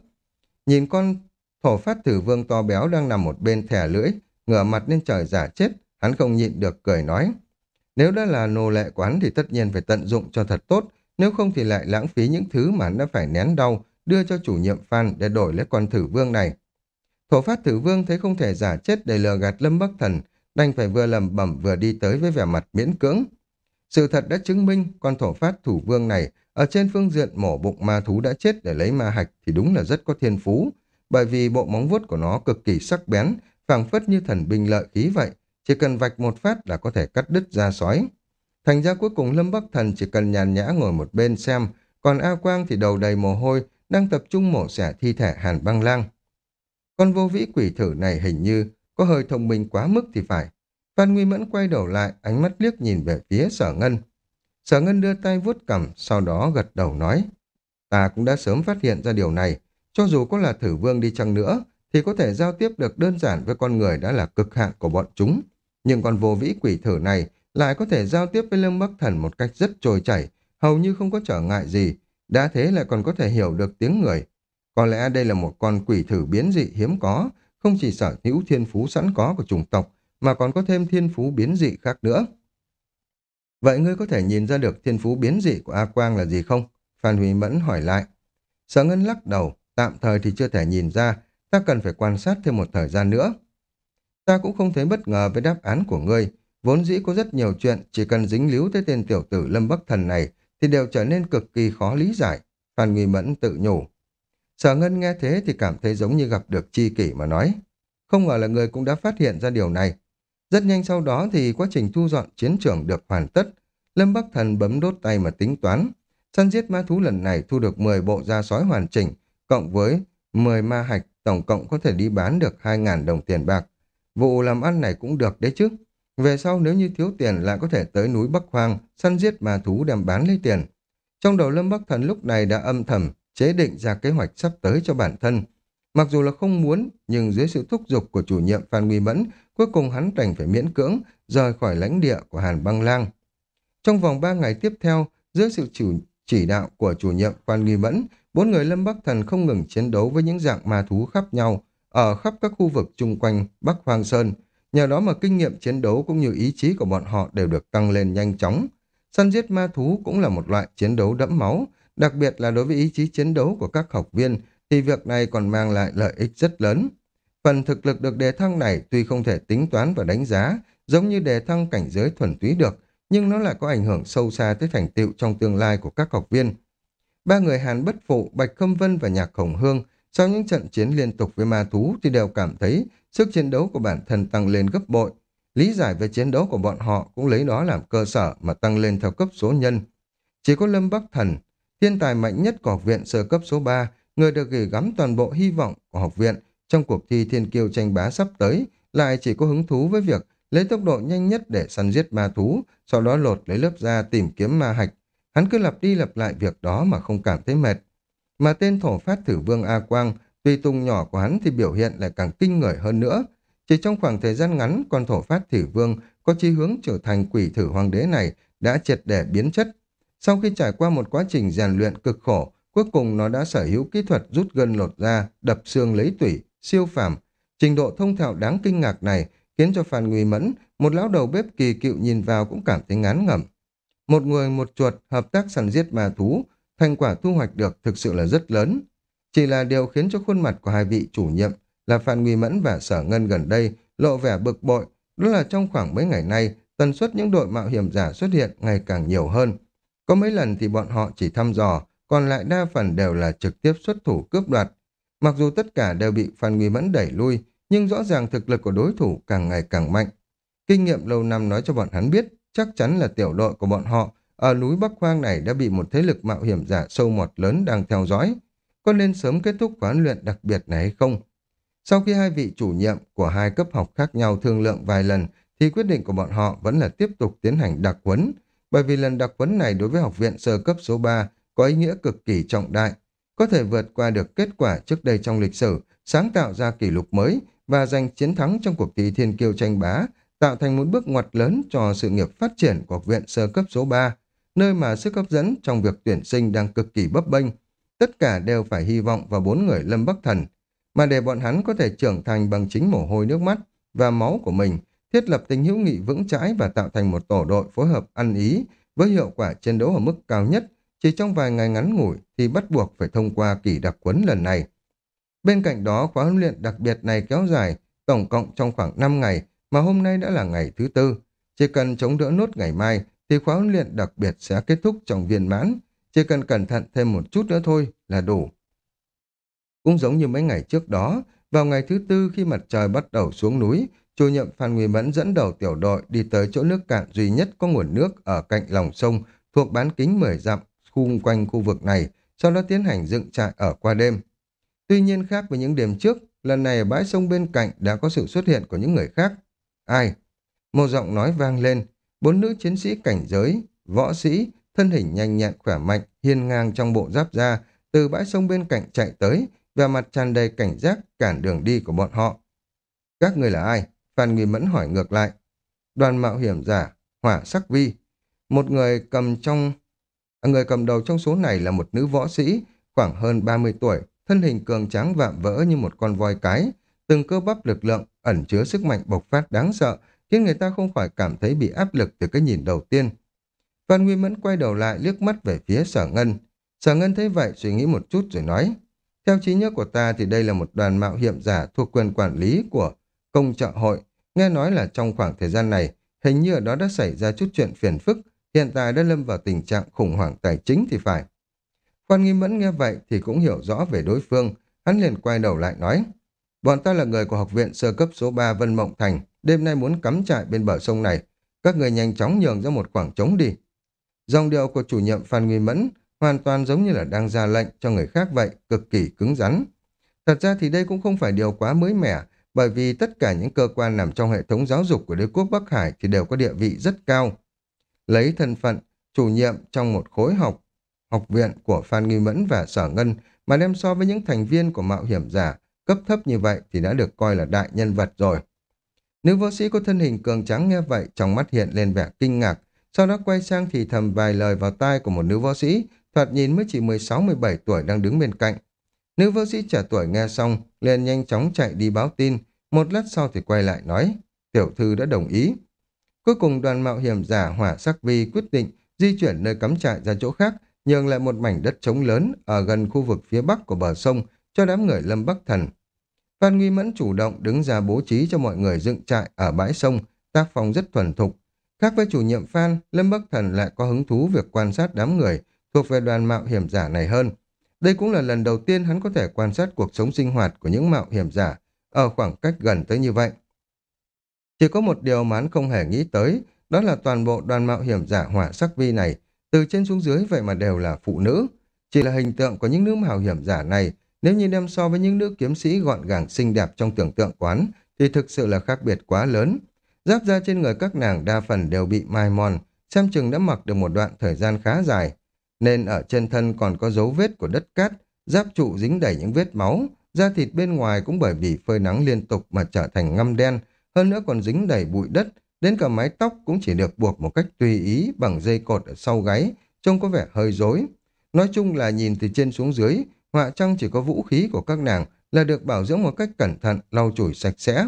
Nhìn con Thổ phát thử vương to béo đang nằm một bên thẻ lưỡi, ngửa mặt lên trời giả chết, hắn không nhịn được cười nói. Nếu đã là nô lệ quán thì tất nhiên phải tận dụng cho thật tốt, nếu không thì lại lãng phí những thứ mà hắn đã phải nén đau, đưa cho chủ nhiệm Phan để đổi lấy con thử vương này. Thổ phát thử vương thấy không thể giả chết để lừa gạt Lâm Bắc Thần, đành phải vừa lầm bẩm vừa đi tới với vẻ mặt miễn cưỡng. Sự thật đã chứng minh con thổ phát thủ vương này ở trên phương diện mổ bụng ma thú đã chết để lấy ma hạch thì đúng là rất có thiên phú, bởi vì bộ móng vuốt của nó cực kỳ sắc bén, phảng phất như thần binh lợi khí vậy, chỉ cần vạch một phát là có thể cắt đứt da sói. Thành ra cuối cùng Lâm Bắc Thần chỉ cần nhàn nhã ngồi một bên xem, còn A Quang thì đầu đầy mồ hôi, đang tập trung mổ xẻ thi thể Hàn Băng Lang. Con vô vĩ quỷ thử này hình như có hơi thông minh quá mức thì phải. Phan Nguy Mẫn quay đầu lại, ánh mắt liếc nhìn về phía sở ngân. Sở ngân đưa tay vuốt cằm, sau đó gật đầu nói. Ta cũng đã sớm phát hiện ra điều này. Cho dù có là thử vương đi chăng nữa, thì có thể giao tiếp được đơn giản với con người đã là cực hạn của bọn chúng. Nhưng con vô vĩ quỷ thử này lại có thể giao tiếp với Lâm Bắc Thần một cách rất trôi chảy, hầu như không có trở ngại gì. Đã thế lại còn có thể hiểu được tiếng người. Có lẽ đây là một con quỷ thử biến dị hiếm có, không chỉ sở hữu thiên phú sẵn có của chủng tộc, mà còn có thêm thiên phú biến dị khác nữa. Vậy ngươi có thể nhìn ra được thiên phú biến dị của A Quang là gì không? Phan Huy Mẫn hỏi lại. Sở Ngân lắc đầu, tạm thời thì chưa thể nhìn ra, ta cần phải quan sát thêm một thời gian nữa. Ta cũng không thấy bất ngờ với đáp án của ngươi, vốn dĩ có rất nhiều chuyện, chỉ cần dính líu tới tên tiểu tử Lâm Bắc Thần này, thì đều trở nên cực kỳ khó lý giải. Phan Nguy Mẫn tự nhủ. Sở Ngân nghe thế thì cảm thấy giống như gặp được chi kỷ mà nói. Không ngờ là người cũng đã phát hiện ra điều này. Rất nhanh sau đó thì quá trình thu dọn chiến trường được hoàn tất. Lâm Bắc Thần bấm đốt tay mà tính toán. Săn giết ma thú lần này thu được 10 bộ da sói hoàn chỉnh, cộng với 10 ma hạch, tổng cộng có thể đi bán được 2.000 đồng tiền bạc. Vụ làm ăn này cũng được đấy chứ. Về sau nếu như thiếu tiền lại có thể tới núi Bắc Hoang, săn giết ma thú đem bán lấy tiền. Trong đầu Lâm Bắc Thần lúc này đã âm thầm, chế định ra kế hoạch sắp tới cho bản thân. Mặc dù là không muốn, nhưng dưới sự thúc giục của chủ nhiệm Phan Nguy Mẫn, cuối cùng hắn đành phải miễn cưỡng rời khỏi lãnh địa của Hàn Băng Lang. Trong vòng 3 ngày tiếp theo, dưới sự chủ, chỉ đạo của chủ nhiệm Phan Nguy Mẫn, bốn người Lâm Bắc Thần không ngừng chiến đấu với những dạng ma thú khác nhau ở khắp các khu vực chung quanh Bắc Hoang Sơn. Nhờ đó mà kinh nghiệm chiến đấu cũng như ý chí của bọn họ đều được tăng lên nhanh chóng. Săn giết ma thú cũng là một loại chiến đấu đẫm máu, đặc biệt là đối với ý chí chiến đấu của các học viên thì việc này còn mang lại lợi ích rất lớn. Phần thực lực được đề thăng này tuy không thể tính toán và đánh giá, giống như đề thăng cảnh giới thuần túy được, nhưng nó lại có ảnh hưởng sâu xa tới thành tựu trong tương lai của các học viên. Ba người Hàn Bất Phụ, Bạch Khâm Vân và Nhạc Khổng Hương sau những trận chiến liên tục với ma thú thì đều cảm thấy sức chiến đấu của bản thân tăng lên gấp bội. Lý giải về chiến đấu của bọn họ cũng lấy đó làm cơ sở mà tăng lên theo cấp số nhân. Chỉ có Lâm Bắc Thần, thiên tài mạnh nhất của học viện sơ cấp số 3, người được gửi gắm toàn bộ hy vọng của học viện trong cuộc thi thiên kiêu tranh bá sắp tới, lại chỉ có hứng thú với việc lấy tốc độ nhanh nhất để săn giết ma thú, sau đó lột lấy lớp da tìm kiếm ma hạch. Hắn cứ lặp đi lặp lại việc đó mà không cảm thấy mệt. Mà tên thổ phát thử vương A Quang, tuy tung nhỏ của hắn thì biểu hiện lại càng kinh người hơn nữa. Chỉ trong khoảng thời gian ngắn, con thổ phát thử vương có chi hướng trở thành quỷ thử hoàng đế này đã triệt để biến chất. Sau khi trải qua một quá trình rèn luyện cực khổ, cuối cùng nó đã sở hữu kỹ thuật rút gân lột da, đập xương lấy tủy, siêu phàm. Trình độ thông thạo đáng kinh ngạc này khiến cho Phan Nguy Mẫn, một lão đầu bếp kỳ cựu nhìn vào cũng cảm thấy ngán ngẩm. Một người một chuột hợp tác săn giết ma thú, thành quả thu hoạch được thực sự là rất lớn. Chỉ là điều khiến cho khuôn mặt của hai vị chủ nhiệm là Phan Nguy Mẫn và Sở Ngân gần đây lộ vẻ bực bội, đó là trong khoảng mấy ngày nay, tần suất những đội mạo hiểm giả xuất hiện ngày càng nhiều hơn. Có mấy lần thì bọn họ chỉ thăm dò, còn lại đa phần đều là trực tiếp xuất thủ cướp đoạt. Mặc dù tất cả đều bị Phan Nguy Mẫn đẩy lui, nhưng rõ ràng thực lực của đối thủ càng ngày càng mạnh. Kinh nghiệm lâu năm nói cho bọn hắn biết, chắc chắn là tiểu đội của bọn họ ở núi Bắc Hoang này đã bị một thế lực mạo hiểm giả sâu mọt lớn đang theo dõi. Có nên sớm kết thúc khóa luyện đặc biệt này hay không? Sau khi hai vị chủ nhiệm của hai cấp học khác nhau thương lượng vài lần, thì quyết định của bọn họ vẫn là tiếp tục tiến hành đặc huấn, bởi vì lần đặc huấn này đối với học viện sơ cấp số 3 có ý nghĩa cực kỳ trọng đại, có thể vượt qua được kết quả trước đây trong lịch sử, sáng tạo ra kỷ lục mới và giành chiến thắng trong cuộc thi thiên kiêu tranh bá, tạo thành một bước ngoặt lớn cho sự nghiệp phát triển của học viện sơ cấp số 3, nơi mà sức hấp dẫn trong việc tuyển sinh đang cực kỳ bấp bênh. Tất cả đều phải hy vọng vào bốn người Lâm Bắc Thần, mà để bọn hắn có thể trưởng thành bằng chính mồ hôi nước mắt và máu của mình, thiết lập tình hữu nghị vững chãi và tạo thành một tổ đội phối hợp ăn ý với hiệu quả chiến đấu ở mức cao nhất, chỉ trong vài ngày ngắn ngủi thì bắt buộc phải thông qua kỳ đặc quấn lần này. Bên cạnh đó, khóa huấn luyện đặc biệt này kéo dài, tổng cộng trong khoảng 5 ngày, mà hôm nay đã là ngày thứ tư. Chỉ cần chống đỡ nốt ngày mai, thì khóa huấn luyện đặc biệt sẽ kết thúc trong viên mãn. Chỉ cần cẩn thận thêm một chút nữa thôi là đủ. Cũng giống như mấy ngày trước đó, vào ngày thứ tư khi mặt trời bắt đầu xuống núi, chủ nhiệm Phan Nguy Mẫn dẫn đầu tiểu đội đi tới chỗ nước cạn duy nhất có nguồn nước ở cạnh lòng sông thuộc bán kính 10 dặm khung quanh khu vực này, sau đó tiến hành dựng trại ở qua đêm. Tuy nhiên khác với những đêm trước, lần này bãi sông bên cạnh đã có sự xuất hiện của những người khác. Ai? Một giọng nói vang lên, bốn nữ chiến sĩ cảnh giới, võ sĩ, thân hình nhanh nhẹn khỏe mạnh, hiên ngang trong bộ giáp da, từ bãi sông bên cạnh chạy tới, và mặt tràn đầy cảnh giác cản đường đi của bọn họ. Các người là ai? Phan Nguy Mẫn hỏi ngược lại. Đoàn mạo hiểm giả, hỏa sắc vi. Một người cầm trong... À, người cầm đầu trong số này là một nữ võ sĩ, khoảng hơn 30 tuổi, thân hình cường tráng vạm vỡ như một con voi cái, từng cơ bắp lực lượng, ẩn chứa sức mạnh bộc phát đáng sợ, khiến người ta không khỏi cảm thấy bị áp lực từ cái nhìn đầu tiên. Phan Nguy Mẫn quay đầu lại liếc mắt về phía sở ngân. Sở ngân thấy vậy suy nghĩ một chút rồi nói, theo trí nhớ của ta thì đây là một đoàn mạo hiểm giả thuộc quyền quản lý của công trợ hội. Nghe nói là trong khoảng thời gian này, hình như ở đó đã xảy ra chút chuyện phiền phức, hiện tại đã lâm vào tình trạng khủng hoảng tài chính thì phải. Quan Nghi Mẫn nghe vậy thì cũng hiểu rõ về đối phương, hắn liền quay đầu lại nói, bọn ta là người của học viện sơ cấp số 3 Vân Mộng Thành, đêm nay muốn cắm trại bên bờ sông này, các người nhanh chóng nhường ra một khoảng trống đi. Dòng điệu của chủ nhiệm Phan Nguy Mẫn hoàn toàn giống như là đang ra lệnh cho người khác vậy, cực kỳ cứng rắn. Thật ra thì đây cũng không phải điều quá mới mẻ, bởi vì tất cả những cơ quan nằm trong hệ thống giáo dục của đế quốc Bắc Hải thì đều có địa vị rất cao. Lấy thân phận, chủ nhiệm trong một khối học, học viện của Phan Nghi Mẫn và Sở Ngân mà đem so với những thành viên của mạo hiểm giả cấp thấp như vậy thì đã được coi là đại nhân vật rồi. Nữ võ sĩ có thân hình cường trắng nghe vậy, trong mắt hiện lên vẻ kinh ngạc, sau đó quay sang thì thầm vài lời vào tai của một nữ võ sĩ, thoạt nhìn mới chỉ 16-17 tuổi đang đứng bên cạnh. Nữ võ sĩ trẻ tuổi nghe xong, liền nhanh chóng chạy đi báo tin, một lát sau thì quay lại nói, tiểu thư đã đồng ý. Cuối cùng đoàn mạo hiểm giả hỏa sắc vi quyết định di chuyển nơi cắm trại ra chỗ khác, nhường lại một mảnh đất trống lớn ở gần khu vực phía bắc của bờ sông cho đám người Lâm Bắc Thần. Phan Nguy Mẫn chủ động đứng ra bố trí cho mọi người dựng trại ở bãi sông, tác phong rất thuần thục. Khác với chủ nhiệm Phan, Lâm Bắc Thần lại có hứng thú việc quan sát đám người, thuộc về đoàn mạo hiểm giả này hơn. Đây cũng là lần đầu tiên hắn có thể quan sát cuộc sống sinh hoạt của những mạo hiểm giả ở khoảng cách gần tới như vậy. Chỉ có một điều mà hắn không hề nghĩ tới, đó là toàn bộ đoàn mạo hiểm giả hỏa sắc vi này, từ trên xuống dưới vậy mà đều là phụ nữ. Chỉ là hình tượng của những nữ mạo hiểm giả này, nếu như đem so với những nữ kiếm sĩ gọn gàng xinh đẹp trong tưởng tượng quán, thì thực sự là khác biệt quá lớn. Giáp da trên người các nàng đa phần đều bị mai mòn, xem chừng đã mặc được một đoạn thời gian khá dài, nên ở trên thân còn có dấu vết của đất cát, giáp trụ dính đầy những vết máu, da thịt bên ngoài cũng bởi vì phơi nắng liên tục mà trở thành ngăm đen, hơn nữa còn dính đầy bụi đất, đến cả mái tóc cũng chỉ được buộc một cách tùy ý bằng dây cột ở sau gáy, trông có vẻ hơi rối. Nói chung là nhìn từ trên xuống dưới, họa trong chỉ có vũ khí của các nàng là được bảo dưỡng một cách cẩn thận, lau chùi sạch sẽ.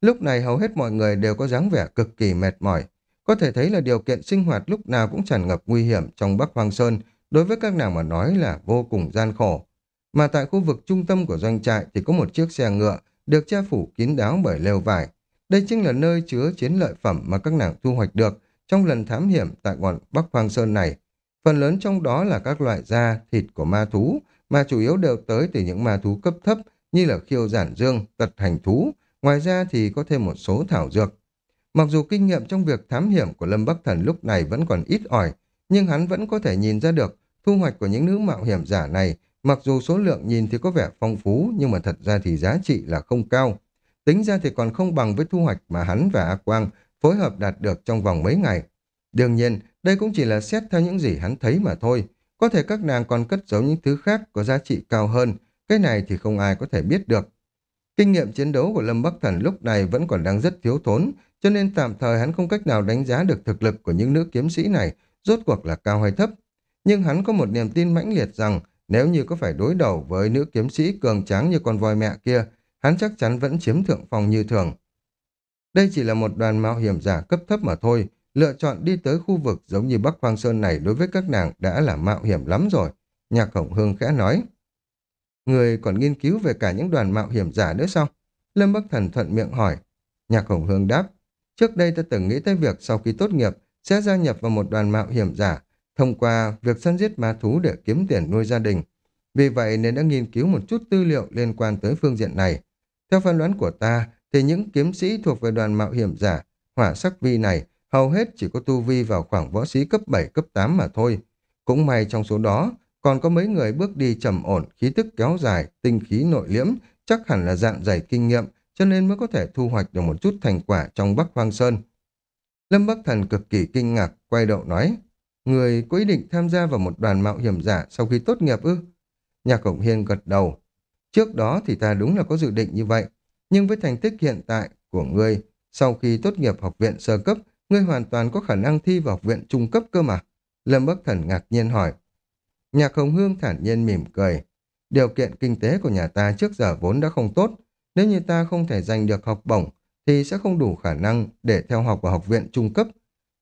Lúc này hầu hết mọi người đều có dáng vẻ cực kỳ mệt mỏi, có thể thấy là điều kiện sinh hoạt lúc nào cũng tràn ngập nguy hiểm trong Bắc Hoang Sơn, đối với các nàng mà nói là vô cùng gian khổ. Mà tại khu vực trung tâm của doanh trại thì có một chiếc xe ngựa được che phủ kín đáo bởi lều vải. Đây chính là nơi chứa chiến lợi phẩm mà các nàng thu hoạch được trong lần thám hiểm tại ngọn Bắc Hoang Sơn này. Phần lớn trong đó là các loại da, thịt của ma thú, mà chủ yếu đều tới từ những ma thú cấp thấp như là khiêu giản dương, tật hành thú. Ngoài ra thì có thêm một số thảo dược. Mặc dù kinh nghiệm trong việc thám hiểm của Lâm Bắc Thần lúc này vẫn còn ít ỏi, nhưng hắn vẫn có thể nhìn ra được thu hoạch của những nữ mạo hiểm giả này, mặc dù số lượng nhìn thì có vẻ phong phú, nhưng mà thật ra thì giá trị là không cao. Tính ra thì còn không bằng với thu hoạch mà hắn và A Quang phối hợp đạt được trong vòng mấy ngày. Đương nhiên, đây cũng chỉ là xét theo những gì hắn thấy mà thôi. Có thể các nàng còn cất giấu những thứ khác có giá trị cao hơn, cái này thì không ai có thể biết được. Kinh nghiệm chiến đấu của Lâm Bắc Thần lúc này vẫn còn đang rất thiếu thốn, cho nên tạm thời hắn không cách nào đánh giá được thực lực của những nữ kiếm sĩ này rốt cuộc là cao hay thấp. Nhưng hắn có một niềm tin mãnh liệt rằng nếu như có phải đối đầu với nữ kiếm sĩ cường tráng như con voi mẹ kia, hắn chắc chắn vẫn chiếm thượng phong như thường. Đây chỉ là một đoàn mạo hiểm giả cấp thấp mà thôi, lựa chọn đi tới khu vực giống như Bắc Hoang Sơn này đối với các nàng đã là mạo hiểm lắm rồi. Nhạc Hồng Hương khẽ nói. Người còn nghiên cứu về cả những đoàn mạo hiểm giả nữa sao? Lâm Bắc Thần thuận miệng hỏi. Nhạc Hồng Hương đáp. Trước đây ta từng nghĩ tới việc sau khi tốt nghiệp sẽ gia nhập vào một đoàn mạo hiểm giả thông qua việc săn giết ma thú để kiếm tiền nuôi gia đình. Vì vậy nên đã nghiên cứu một chút tư liệu liên quan tới phương diện này. Theo phán đoán của ta, thì những kiếm sĩ thuộc về đoàn mạo hiểm giả, hỏa sắc vi này, hầu hết chỉ có tu vi vào khoảng võ sĩ cấp 7, cấp 8 mà thôi. Cũng may trong số đó, còn có mấy người bước đi trầm ổn, khí tức kéo dài, tinh khí nội liễm, chắc hẳn là dạng dày kinh nghiệm, cho nên mới có thể thu hoạch được một chút thành quả trong Bắc Hoang Sơn. Lâm Bắc Thần cực kỳ kinh ngạc, quay đầu nói, Người có ý định tham gia vào một đoàn mạo hiểm giả sau khi tốt nghiệp ư? Nhạc cổng Hiên gật đầu. Trước đó thì ta đúng là có dự định như vậy. Nhưng với thành tích hiện tại của ngươi, sau khi tốt nghiệp học viện sơ cấp, ngươi hoàn toàn có khả năng thi vào học viện trung cấp cơ mà. Lâm Bắc Thần ngạc nhiên hỏi. Nhạc Hồng Hương thản nhiên mỉm cười. Điều kiện kinh tế của nhà ta trước giờ vốn đã không tốt. Nếu như ta không thể giành được học bổng, thì sẽ không đủ khả năng để theo học vào học viện trung cấp.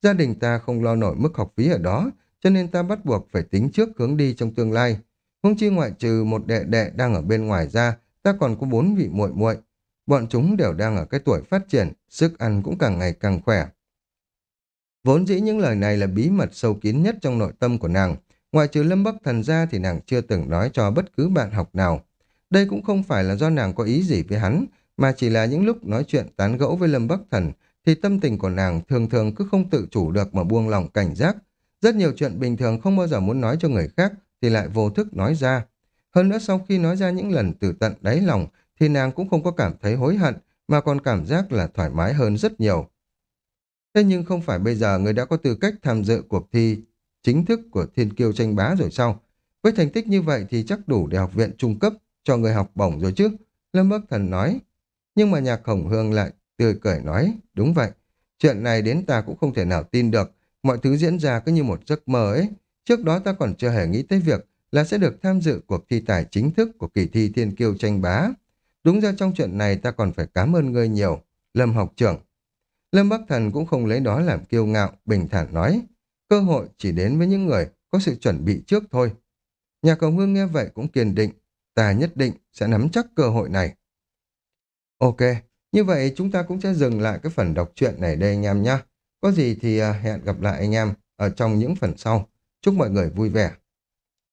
Gia đình ta không lo nổi mức học phí ở đó, cho nên ta bắt buộc phải tính trước hướng đi trong tương lai. Không chi ngoại trừ một đệ đệ đang ở bên ngoài ra, ta còn có bốn vị muội muội. Bọn chúng đều đang ở cái tuổi phát triển, sức ăn cũng càng ngày càng khỏe. Vốn dĩ những lời này là bí mật sâu kín nhất trong nội tâm của nàng. ngoài trừ Lâm Bắc Thần ra thì nàng chưa từng nói cho bất cứ bạn học nào. Đây cũng không phải là do nàng có ý gì với hắn, mà chỉ là những lúc nói chuyện tán gẫu với Lâm Bắc Thần thì tâm tình của nàng thường thường cứ không tự chủ được mà buông lòng cảnh giác. Rất nhiều chuyện bình thường không bao giờ muốn nói cho người khác thì lại vô thức nói ra. Hơn nữa sau khi nói ra những lần từ tận đáy lòng thì nàng cũng không có cảm thấy hối hận mà còn cảm giác là thoải mái hơn rất nhiều. Thế nhưng không phải bây giờ người đã có tư cách tham dự cuộc thi chính thức của Thiên Kiêu tranh bá rồi sao? Với thành tích như vậy thì chắc đủ để học viện trung cấp cho người học bổng rồi chứ? Lâm Bắc Thần nói. Nhưng mà nhạc khổng Hương lại tươi cười nói, đúng vậy, chuyện này đến ta cũng không thể nào tin được, mọi thứ diễn ra cứ như một giấc mơ ấy. Trước đó ta còn chưa hề nghĩ tới việc là sẽ được tham dự cuộc thi tài chính thức của kỳ thi thiên kiêu tranh bá. Đúng ra trong chuyện này ta còn phải cảm ơn ngươi nhiều, Lâm học trưởng. Lâm Bắc Thần cũng không lấy đó làm kiêu ngạo, bình thản nói, cơ hội chỉ đến với những người có sự chuẩn bị trước thôi. Nhà cầu hương nghe vậy cũng kiên định, ta nhất định sẽ nắm chắc cơ hội này. Ok, như vậy chúng ta cũng sẽ dừng lại cái phần đọc truyện này đây anh em nhé. Có gì thì à, hẹn gặp lại anh em ở trong những phần sau. Chúc mọi người vui vẻ.